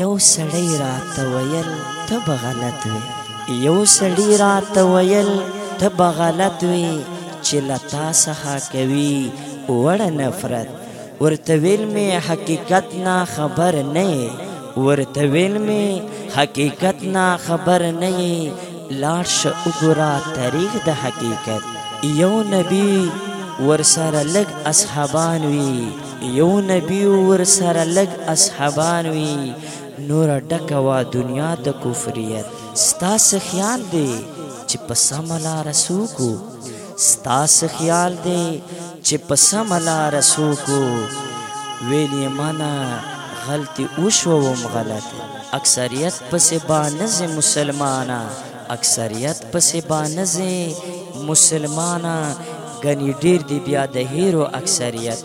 یو سړی راته ویل ته به غلط وې یو سړی راته ویل ته به غلط وې چې له تا څخه کوي وړه نفرت ورته ویل مې حقیقت نه خبر نه ورته ویل مې حقیقت نه خبر نه لاړ شه وګوره تاریخ د حقیقت یو نبی ورسره لګ اصحابان وی یو نبی ورسره لګ اصحابان وی نور ډکه وا دنیا د کفریت ستا سخیان دی چې په سمه لاره سوکو ستا څه خیال دی چې په سمه لاره څوک ویل یې منه غلطي وشوم غلط اکثریت پسې بانځې مسلمانه اکثریت پسې بانځې مسلمانه ګنې ډېر دی بیا د هیرو اکثریت